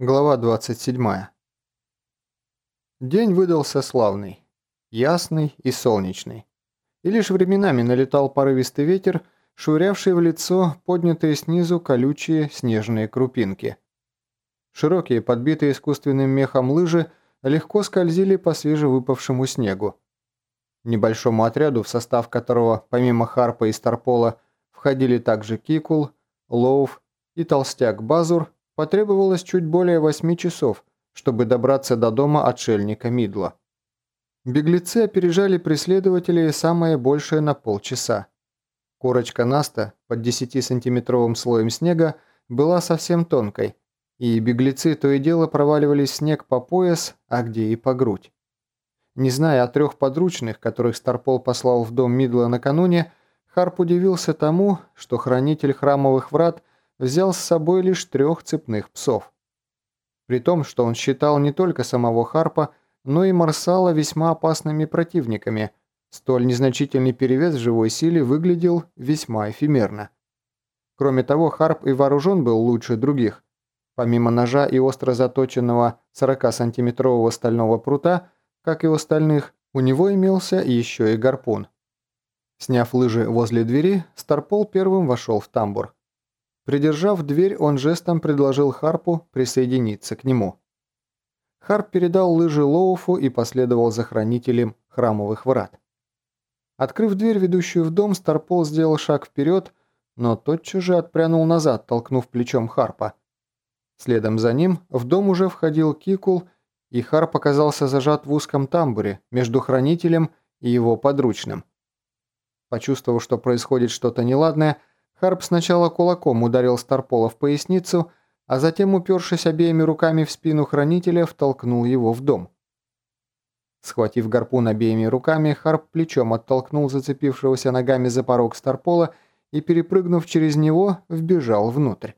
Глава 27. День выдался славный, ясный и солнечный. И лишь временами налетал порывистый ветер, швырявший в лицо поднятые снизу колючие снежные крупинки. Широкие, подбитые искусственным мехом лыжи легко скользили по свежевыпавшему снегу. Небольшому отряду, в состав которого помимо Харпа и Старпола входили также Кикул, Лоуф и толстяк Базур, Потребовалось чуть более восьми часов, чтобы добраться до дома отшельника Мидла. Беглецы опережали преследователей самое большее на полчаса. Корочка Наста под 10-сантиметровым слоем снега была совсем тонкой, и беглецы то и дело проваливались в снег по пояс, а где и по грудь. Не зная о трех подручных, которых Старпол послал в дом Мидла накануне, Харп удивился тому, что хранитель храмовых врат взял с собой лишь трех цепных псов. При том, что он считал не только самого Харпа, но и Марсала весьма опасными противниками, столь незначительный перевес в живой силе выглядел весьма эфемерно. Кроме того, Харп и вооружен был лучше других. Помимо ножа и остро заточенного 40-сантиметрового стального прута, как и у остальных, у него имелся еще и гарпун. Сняв лыжи возле двери, Старпол первым вошел в тамбур. Придержав дверь, он жестом предложил Харпу присоединиться к нему. Харп передал лыжи Лоуфу и последовал за хранителем храмовых врат. Открыв дверь, ведущую в дом, Старпол сделал шаг вперед, но тотчас же отпрянул назад, толкнув плечом Харпа. Следом за ним в дом уже входил Кикул, и Харп оказался зажат в узком тамбуре между хранителем и его подручным. Почувствовав, что происходит что-то неладное, Харп сначала кулаком ударил Старпола в поясницу, а затем, упершись обеими руками в спину хранителя, втолкнул его в дом. Схватив гарпун обеими руками, Харп плечом оттолкнул зацепившегося ногами за порог Старпола и, перепрыгнув через него, вбежал внутрь.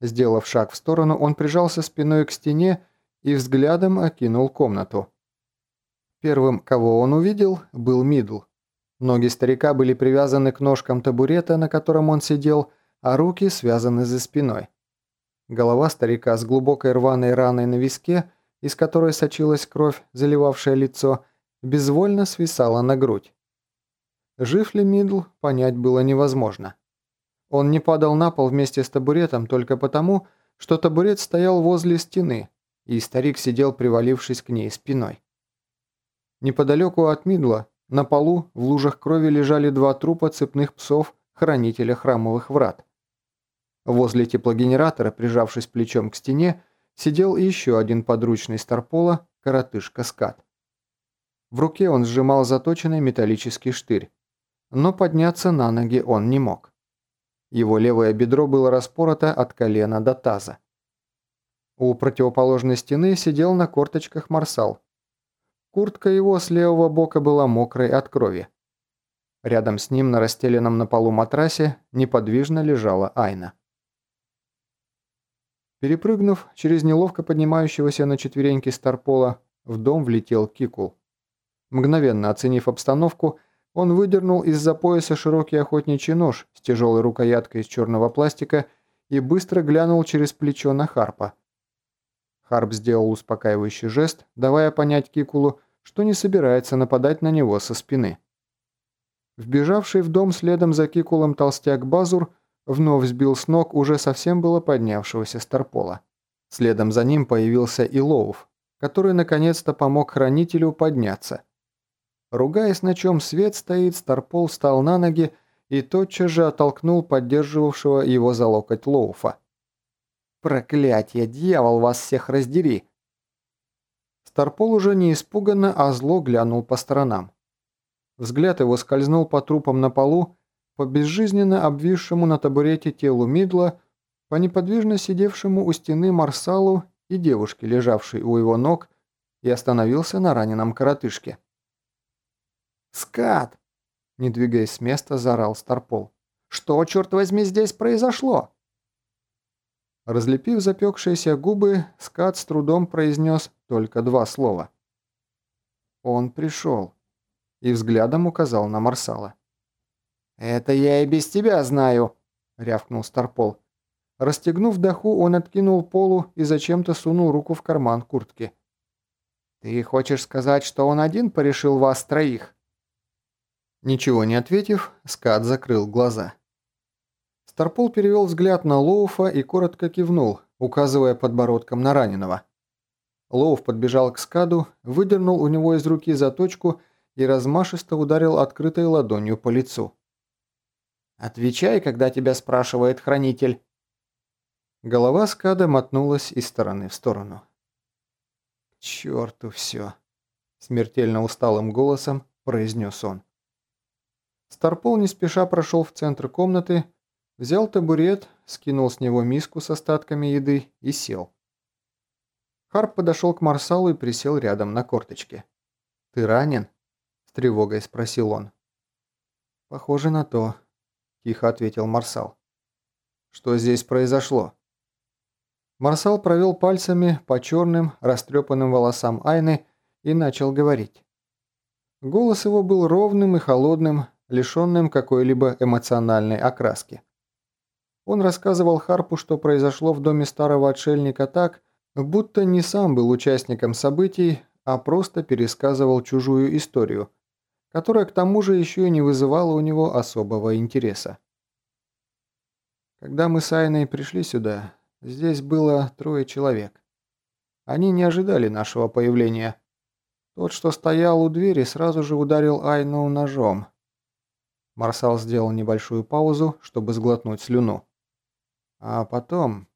Сделав шаг в сторону, он прижался спиной к стене и взглядом окинул комнату. Первым, кого он увидел, был Мидл. Ноги старика были привязаны к ножкам табурета, на котором он сидел, а руки связаны за спиной. Голова старика с глубокой рваной раной на виске, из которой сочилась кровь, заливавшая лицо, безвольно свисала на грудь. Жив ли Мидл, понять было невозможно. Он не падал на пол вместе с табуретом только потому, что табурет стоял возле стены, и старик сидел, привалившись к ней спиной. Неподалеку от Мидла на полу в лужах крови лежали два трупа цепных псов хранителя храмовых врат. Возле теплогенератора, прижавшись плечом к стене, сидел еще один подручный Старпола, коротышка Скат. В руке он сжимал заточенный металлический штырь, но подняться на ноги он не мог. Его левое бедро было распорото от колена до таза. У противоположной стены сидел на корточках Марсал, Куртка его с левого бока была мокрой от крови. Рядом с ним на расстеленном на полу матрасе неподвижно лежала Айна. Перепрыгнув через неловко поднимающегося на четвереньки Старпола, в дом влетел Кикул. Мгновенно оценив обстановку, он выдернул из-за пояса широкий охотничий нож с тяжелой рукояткой из черного пластика и быстро глянул через плечо на Харпа. Харп сделал успокаивающий жест, давая понять Кикулу, что не собирается нападать на него со спины. Вбежавший в дом следом за Кикулом толстяк Базур вновь сбил с ног уже совсем было поднявшегося Старпола. Следом за ним появился и Лоуф, который наконец-то помог хранителю подняться. Ругаясь, на чем свет стоит, Старпол встал на ноги и тотчас же оттолкнул поддерживавшего его за локоть Лоуфа. «Проклятие, дьявол вас всех раздери!» Старпол уже не испуганно, а зло глянул по сторонам. Взгляд его скользнул по трупам на полу, по безжизненно обвисшему на табурете телу Мидла, по неподвижно сидевшему у стены Марсалу и девушке, лежавшей у его ног, и остановился на раненом коротышке. «Скат!» – не двигаясь с места, заорал Старпол. «Что, черт возьми, здесь произошло?» Разлепив запекшиеся губы, скат с трудом произнес только два слова. «Он пришел» и взглядом указал на Марсала. «Это я и без тебя знаю», — рявкнул Старпол. Расстегнув даху, он откинул полу и зачем-то сунул руку в карман куртки. «Ты хочешь сказать, что он один порешил вас троих?» Ничего не ответив, Скат закрыл глаза. Старпол перевел взгляд на Лоуфа и коротко кивнул, указывая подбородком на раненого. Лоуф подбежал к Скаду, выдернул у него из руки заточку и размашисто ударил открытой ладонью по лицу. «Отвечай, когда тебя спрашивает хранитель». Голова Скада мотнулась из стороны в сторону. «К черту все!» – смертельно усталым голосом произнес он. Старпол не спеша прошел в центр комнаты, взял табурет, скинул с него миску с остатками еды и сел. Харп подошел к Марсалу и присел рядом на корточке. «Ты ранен?» – с тревогой спросил он. «Похоже на то», – тихо ответил Марсал. «Что здесь произошло?» Марсал провел пальцами по черным, растрепанным волосам Айны и начал говорить. Голос его был ровным и холодным, лишенным какой-либо эмоциональной окраски. Он рассказывал Харпу, что произошло в доме старого отшельника так, будто не сам был участником событий, а просто пересказывал чужую историю, которая к тому же еще и не вызывала у него особого интереса. Когда мы с Айной пришли сюда, здесь было трое человек. Они не ожидали нашего появления. Тот, что стоял у двери, сразу же ударил Айну ножом, Марсал сделал небольшую паузу, чтобы сглотнуть слюну. А потом...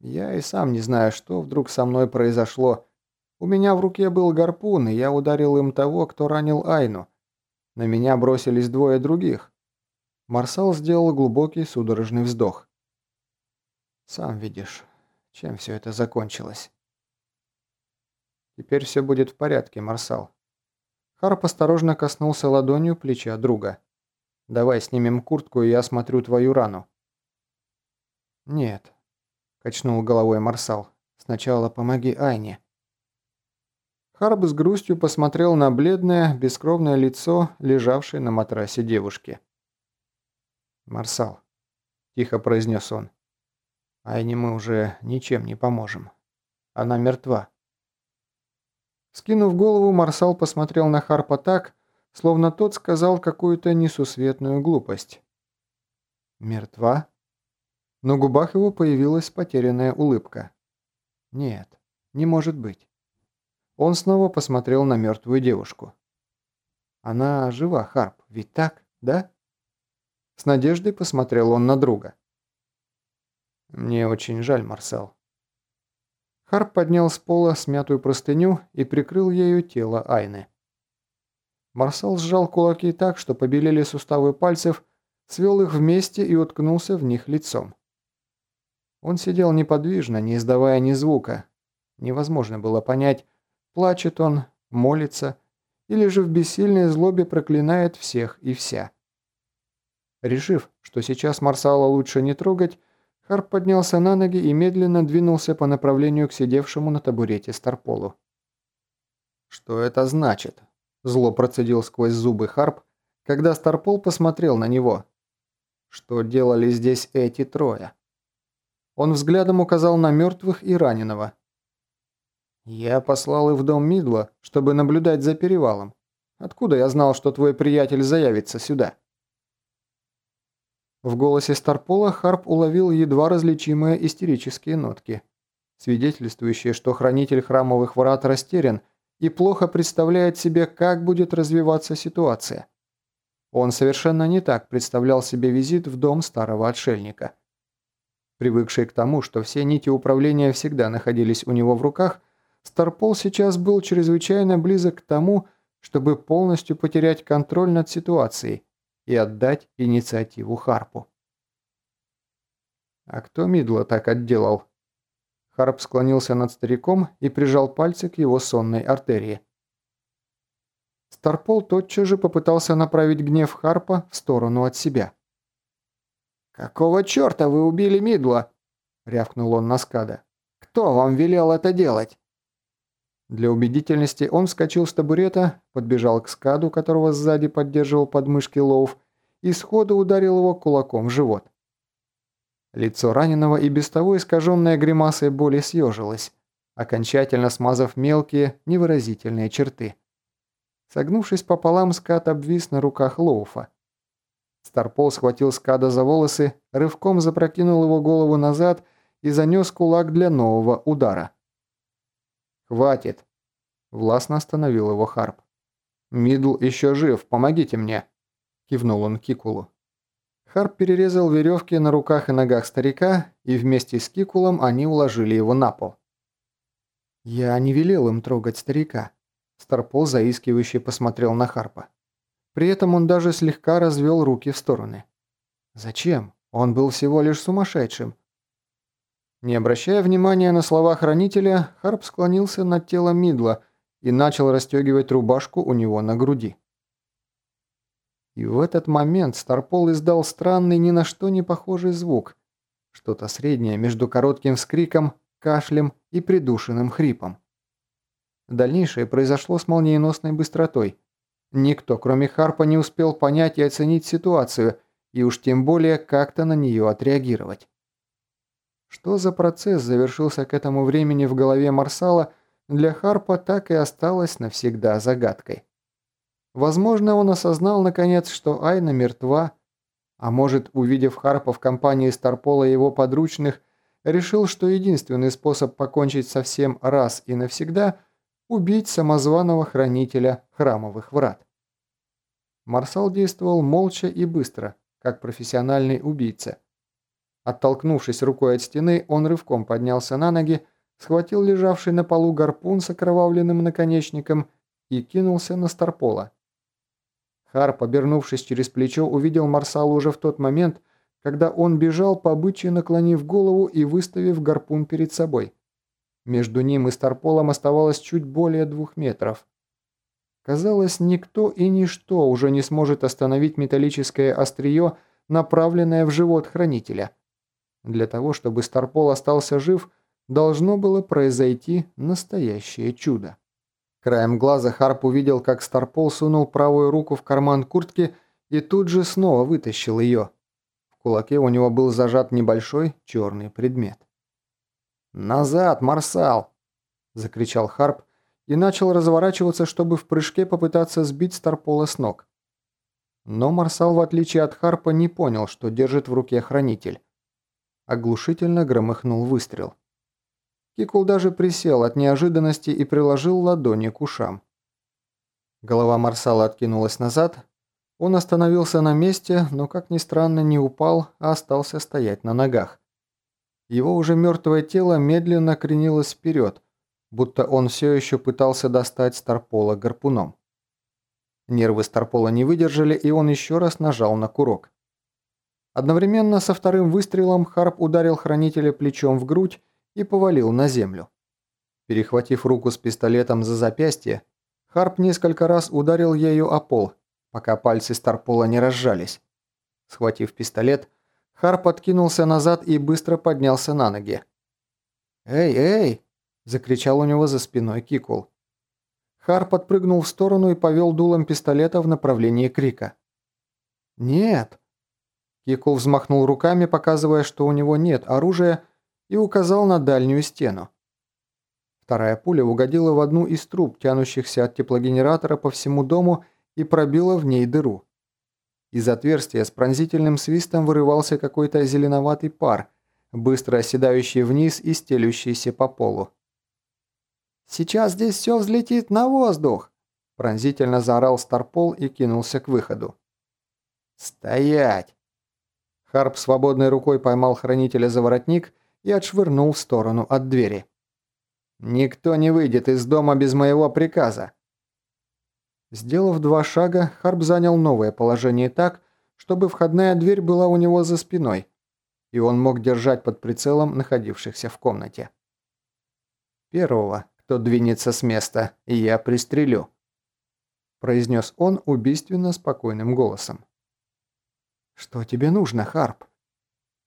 Я и сам не знаю, что вдруг со мной произошло. У меня в руке был гарпун, и я ударил им того, кто ранил Айну. На меня бросились двое других. Марсал сделал глубокий судорожный вздох. «Сам видишь, чем все это закончилось». «Теперь все будет в порядке, Марсал». Харп осторожно коснулся ладонью плеча друга. Давай снимем куртку, и я осмотрю твою рану». «Нет», – качнул головой Марсал. «Сначала помоги Айне». Харб с грустью посмотрел на бледное, бескровное лицо, лежавшее на матрасе девушки. «Марсал», – тихо произнес он, – «Айне мы уже ничем не поможем. Она мертва». Скинув голову, Марсал посмотрел на Харпа так, словно тот сказал какую-то несусветную глупость. «Мертва?» На губах его появилась потерянная улыбка. «Нет, не может быть». Он снова посмотрел на мертвую девушку. «Она жива, Харп, ведь так, да?» С надеждой посмотрел он на друга. «Мне очень жаль, Марсел». Харп поднял с пола смятую простыню и прикрыл ею тело Айны. Марсал сжал кулаки так, что побелели суставы пальцев, свел их вместе и уткнулся в них лицом. Он сидел неподвижно, не издавая ни звука. Невозможно было понять, плачет он, молится, или же в бессильной злобе проклинает всех и вся. Решив, что сейчас Марсала лучше не трогать, Харп поднялся на ноги и медленно двинулся по направлению к сидевшему на табурете Старполу. «Что это значит?» Зло процедил сквозь зубы Харп, когда Старпол посмотрел на него. Что делали здесь эти трое? Он взглядом указал на мертвых и раненого. «Я послал их в дом Мидла, чтобы наблюдать за перевалом. Откуда я знал, что твой приятель заявится сюда?» В голосе Старпола Харп уловил едва различимые истерические нотки, свидетельствующие, что хранитель храмовых врат растерян и плохо представляет себе, как будет развиваться ситуация. Он совершенно не так представлял себе визит в дом старого отшельника. Привыкший к тому, что все нити управления всегда находились у него в руках, Старпол сейчас был чрезвычайно близок к тому, чтобы полностью потерять контроль над ситуацией и отдать инициативу Харпу. А кто Мидла так отделал? Харп склонился над стариком и прижал пальцы к его сонной артерии. Старпол тотчас же попытался направить гнев Харпа в сторону от себя. «Какого черта вы убили Мидла?» – рявкнул он на скада. «Кто вам велел это делать?» Для убедительности он вскочил с табурета, подбежал к скаду, которого сзади поддерживал подмышки Лоув, и сходу ударил его кулаком в живот. Лицо раненого и без того искаженное гримасой боли съежилось, окончательно смазав мелкие, невыразительные черты. Согнувшись пополам, скат обвис на руках Лоуфа. Старпол схватил скада за волосы, рывком запрокинул его голову назад и занес кулак для нового удара. «Хватит!» – властно остановил его Харп. «Мидл еще жив, помогите мне!» – кивнул он Кикулу. Харп перерезал веревки на руках и ногах старика, и вместе с Кикулом они уложили его на пол. «Я не велел им трогать старика», – Старпол заискивающе посмотрел на Харпа. При этом он даже слегка развел руки в стороны. «Зачем? Он был всего лишь сумасшедшим. Не обращая внимания на слова хранителя, Харп склонился над телом Мидла и начал расстегивать рубашку у него на груди. И в этот момент Старпол издал странный, ни на что не похожий звук. Что-то среднее между коротким вскриком, кашлем и придушенным хрипом. Дальнейшее произошло с молниеносной быстротой. Никто, кроме Харпа, не успел понять и оценить ситуацию, и уж тем более как-то на нее отреагировать. Что за процесс завершился к этому времени в голове Марсала, для Харпа так и осталось навсегда загадкой. Возможно, он осознал наконец, что Айна мертва, а может, увидев Харпа в компании Старпола и его подручных, решил, что единственный способ покончить со всем раз и навсегда – убить самозваного хранителя храмовых врат. Марсал действовал молча и быстро, как профессиональный убийца – Оттолкнувшись рукой от стены, он рывком поднялся на ноги, схватил лежавший на полу гарпун с окровавленным наконечником и кинулся на Старпола. Харп, обернувшись через плечо, увидел Марсала уже в тот момент, когда он бежал по обычаю, наклонив голову и выставив гарпун перед собой. Между ним и Старполом оставалось чуть более двух метров. Казалось, никто и ничто уже не сможет остановить металлическое острие, направленное в живот хранителя. Для того, чтобы Старпол остался жив, должно было произойти настоящее чудо. Краем глаза Харп увидел, как Старпол сунул правую руку в карман куртки и тут же снова вытащил ее. В кулаке у него был зажат небольшой черный предмет. «Назад, Марсал!» – закричал Харп и начал разворачиваться, чтобы в прыжке попытаться сбить Старпола с ног. Но Марсал, в отличие от Харпа, не понял, что держит в руке хранитель. Оглушительно громыхнул выстрел. Кикул даже присел от неожиданности и приложил ладони к ушам. Голова Марсала откинулась назад. Он остановился на месте, но, как ни странно, не упал, а остался стоять на ногах. Его уже мертвое тело медленно кренилось вперед, будто он все еще пытался достать Старпола гарпуном. Нервы Старпола не выдержали, и он еще раз нажал на курок. Одновременно со вторым выстрелом Харп ударил хранителя плечом в грудь и повалил на землю. Перехватив руку с пистолетом за запястье, Харп несколько раз ударил ею о пол, пока пальцы Старпола не разжались. Схватив пистолет, Харп откинулся назад и быстро поднялся на ноги. «Эй, эй!» – закричал у него за спиной Кикул. Харп подпрыгнул в сторону и повел дулом пистолета в направлении крика. «Нет!» Кикул взмахнул руками, показывая, что у него нет оружия, и указал на дальнюю стену. Вторая пуля угодила в одну из труб, тянущихся от теплогенератора по всему дому, и пробила в ней дыру. Из отверстия с пронзительным свистом вырывался какой-то зеленоватый пар, быстро оседающий вниз и стелющийся по полу. «Сейчас здесь все взлетит на воздух!» Пронзительно заорал Старпол и кинулся к выходу. «Стоять!» Харп свободной рукой поймал хранителя за воротник и отшвырнул в сторону от двери. «Никто не выйдет из дома без моего приказа!» Сделав два шага, Харп занял новое положение так, чтобы входная дверь была у него за спиной, и он мог держать под прицелом находившихся в комнате. «Первого, кто двинется с места, я пристрелю», произнес он убийственно спокойным голосом. «Что тебе нужно, Харп?»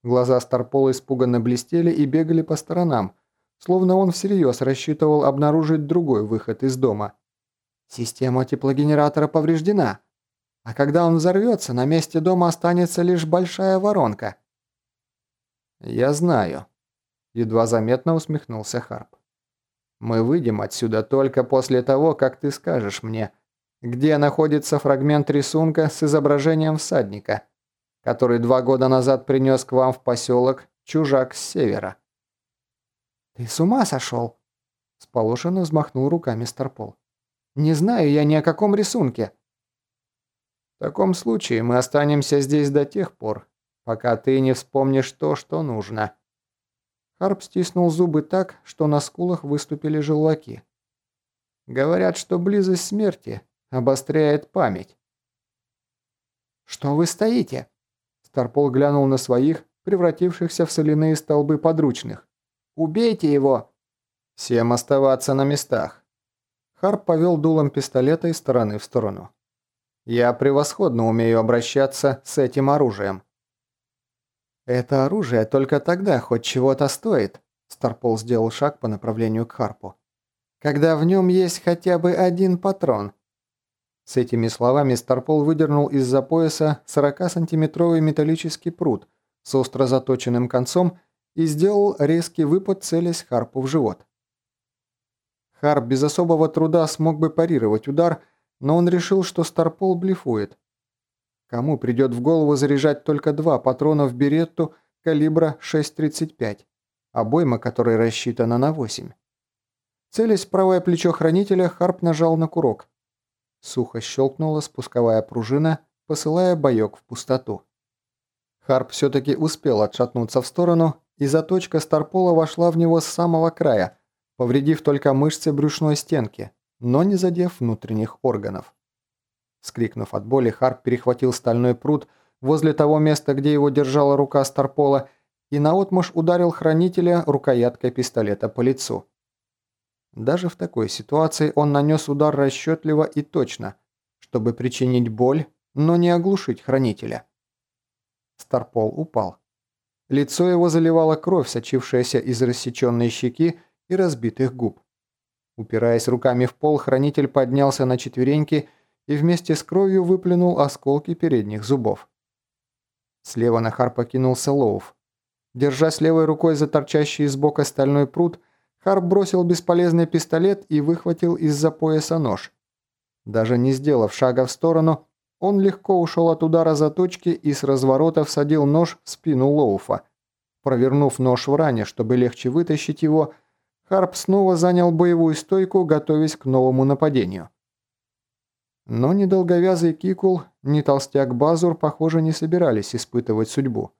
Глаза Старпола испуганно блестели и бегали по сторонам, словно он всерьез рассчитывал обнаружить другой выход из дома. «Система теплогенератора повреждена, а когда он взорвется, на месте дома останется лишь большая воронка». «Я знаю», – едва заметно усмехнулся Харп. «Мы выйдем отсюда только после того, как ты скажешь мне, где находится фрагмент рисунка с изображением всадника, который два года назад принес к вам в поселок чужак с севера». «Ты с ума сошел?» – сполошенно взмахнул руками Старпол. «Не знаю я ни о каком рисунке». «В таком случае мы останемся здесь до тех пор, пока ты не вспомнишь то, что нужно». Харп стиснул зубы так, что на скулах выступили желваки. «Говорят, что близость смерти обостряет память». «Что вы стоите?» Старпол глянул на своих, превратившихся в соляные столбы подручных. «Убейте его!» «Всем оставаться на местах». Харп повел дулом пистолета из стороны в сторону. «Я превосходно умею обращаться с этим оружием». «Это оружие только тогда хоть чего-то стоит», Старпол сделал шаг по направлению к Харпу. «Когда в нем есть хотя бы один патрон». С этими словами Старпол выдернул из-за пояса 40-сантиметровый металлический пруд с остро заточенным концом и сделал резкий выпад, целясь Харпу в живот. Харп без особого труда смог бы парировать удар, но он решил, что Старпол блефует. Кому придет в голову заряжать только два патрона в беретту калибра 6,35, обойма которой рассчитана на 8? Целясь в правое плечо хранителя, Харп нажал на курок. Сухо щелкнула спусковая пружина, посылая боек в пустоту. Харп все-таки успел отшатнуться в сторону, и заточка Старпола вошла в него с самого края, повредив только мышцы брюшной стенки, но не задев внутренних органов. Скрикнув от боли, Харп перехватил стальной пруд возле того места, где его держала рука Старпола, и наотмашь ударил хранителя рукояткой пистолета по лицу. Даже в такой ситуации он нанес удар расчетливо и точно, чтобы причинить боль, но не оглушить хранителя. Старпол упал. Лицо его заливала кровь, сочившаяся из рассеченной щеки и разбитых губ. Упираясь руками в пол, хранитель поднялся на четвереньки и вместе с кровью выплюнул осколки передних зубов. Слева на Харпа кинулся Лоуф. Держась левой рукой за торчащий из бока стальной пруд, Харп бросил бесполезный пистолет и выхватил из-за пояса нож. Даже не сделав шага в сторону, он легко ушел от удара заточки и с разворота всадил нож в спину Лоуфа. Провернув нож в ране, чтобы легче вытащить его, Харп снова занял боевую стойку, готовясь к новому нападению. Но ни долговязый Кикул, ни толстяк Базур, похоже, не собирались испытывать судьбу.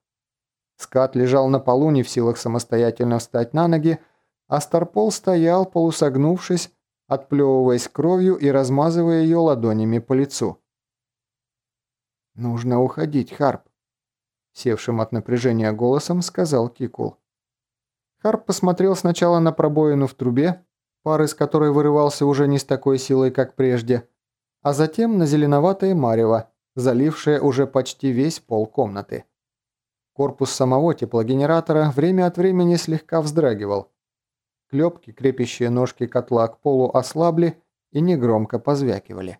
Скат лежал на полу, не в силах самостоятельно встать на ноги, а Старпол стоял, полусогнувшись, отплевываясь кровью и размазывая ее ладонями по лицу. «Нужно уходить, Харп», — севшим от напряжения голосом сказал Кикул. Харп посмотрел сначала на пробоину в трубе, пар из которой вырывался уже не с такой силой, как прежде, а затем на зеленоватое марево, залившее уже почти весь пол комнаты. Корпус самого теплогенератора время от времени слегка вздрагивал. Клепки, крепящие ножки котла к полу, ослабли и негромко позвякивали.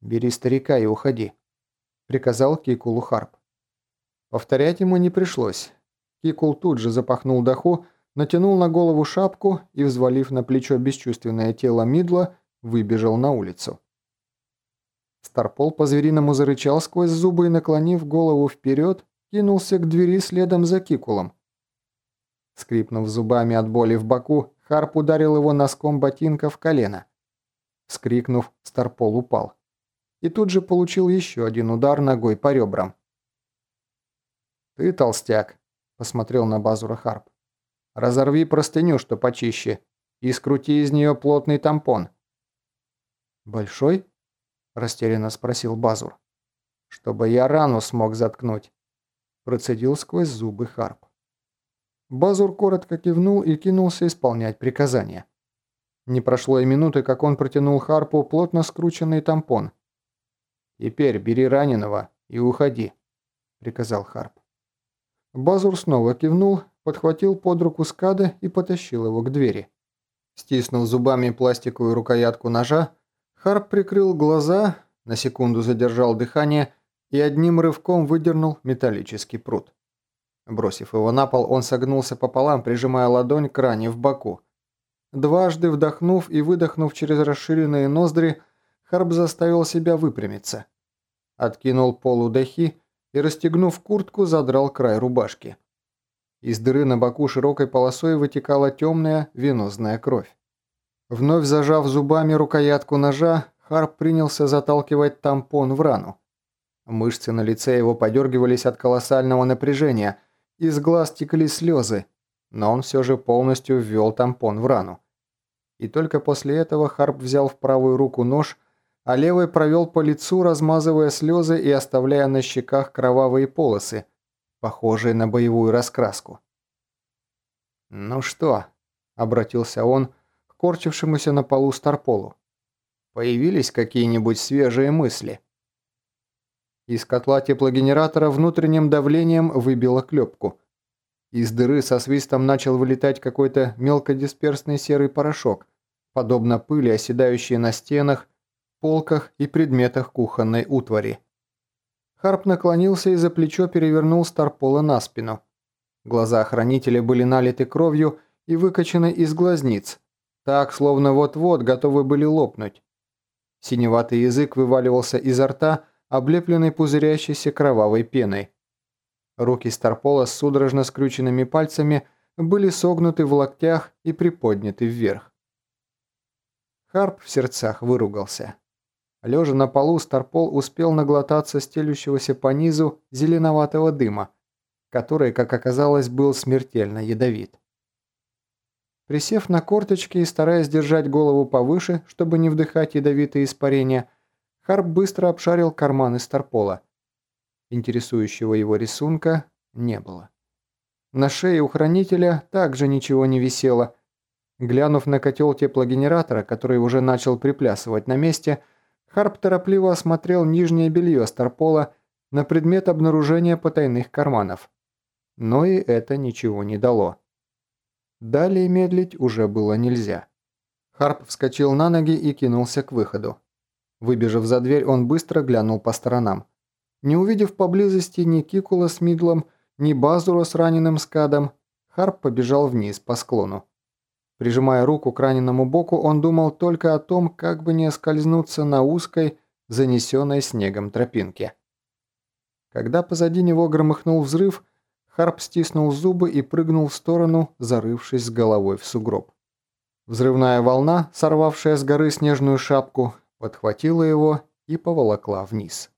«Бери старика и уходи», — приказал Кикулу Харп. Повторять ему не пришлось. Кикул тут же запахнул даху, натянул на голову шапку и, взвалив на плечо бесчувственное тело Мидла, выбежал на улицу. Старпол по-звериному зарычал сквозь зубы и, наклонив голову вперед, кинулся к двери следом за Кикулом. Скрипнув зубами от боли в боку, Харп ударил его носком ботинка в колено. Скрикнув, Старпол упал. И тут же получил еще один удар ногой по ребрам. «Ты толстяк», — посмотрел на Базура Харп. «Разорви простыню, что почище, и скрути из нее плотный тампон. «Большой?» – растерянно спросил Базур. «Чтобы я рану смог заткнуть», – процедил сквозь зубы Харп. Базур коротко кивнул и кинулся исполнять приказания. Не прошло и минуты, как он протянул Харпу плотно скрученный тампон. «Теперь бери раненого и уходи», – приказал Харп. Базур снова кивнул, подхватил под руку скада и потащил его к двери. Стиснув зубами пластиковую рукоятку ножа, Харп прикрыл глаза, на секунду задержал дыхание и одним рывком выдернул металлический пруд. Бросив его на пол, он согнулся пополам, прижимая ладонь к ране в боку. Дважды вдохнув и выдохнув через расширенные ноздри, Харп заставил себя выпрямиться. Откинул полу дахи и, расстегнув куртку, задрал край рубашки. Из дыры на боку широкой полосой вытекала темная венозная кровь. Вновь зажав зубами рукоятку ножа, Харп принялся заталкивать тампон в рану. Мышцы на лице его подергивались от колоссального напряжения, из глаз текли слезы, но он все же полностью ввел тампон в рану. И только после этого Харп взял в правую руку нож, а левой провел по лицу, размазывая слезы и оставляя на щеках кровавые полосы, похожие на боевую раскраску. «Ну что?» – обратился он корчившемуся на полу Старполу. «Появились какие-нибудь свежие мысли?» Из котла теплогенератора внутренним давлением выбило клепку. Из дыры со свистом начал вылетать какой-то мелкодисперсный серый порошок, подобно пыли, оседающей на стенах, полках и предметах кухонной утвари. Харп наклонился и за плечо перевернул Старпола на спину. Глаза хранителя были налиты кровью и выкачаны из глазниц, так, словно вот-вот готовы были лопнуть. Синеватый язык вываливался изо рта, облепленный пузырящейся кровавой пеной. Руки Старпола с судорожно скрюченными пальцами были согнуты в локтях и приподняты вверх. Харп в сердцах выругался. Лежа на полу, Старпол успел наглотаться стелющегося по низу зеленоватого дыма, который, как оказалось, был смертельно ядовит. Присев на корточки и стараясь держать голову повыше, чтобы не вдыхать ядовитые испарения, Харп быстро обшарил карманы Старпола. Интересующего его рисунка не было. На шее у хранителя также ничего не висело. Глянув на котел теплогенератора, который уже начал приплясывать на месте, Харп торопливо осмотрел нижнее белье Старпола на предмет обнаружения потайных карманов. Но и это ничего не дало. Далее медлить уже было нельзя. Харп вскочил на ноги и кинулся к выходу. Выбежав за дверь, он быстро глянул по сторонам. Не увидев поблизости ни Кикула с Мидлом, ни Базура с раненым скадом, Харп побежал вниз по склону. Прижимая руку к раненому боку, он думал только о том, как бы не скользнуться на узкой, занесенной снегом тропинке. Когда позади него громыхнул взрыв, Харп стиснул зубы и прыгнул в сторону, зарывшись с головой в сугроб. Взрывная волна, сорвавшая с горы снежную шапку, подхватила его и поволокла вниз.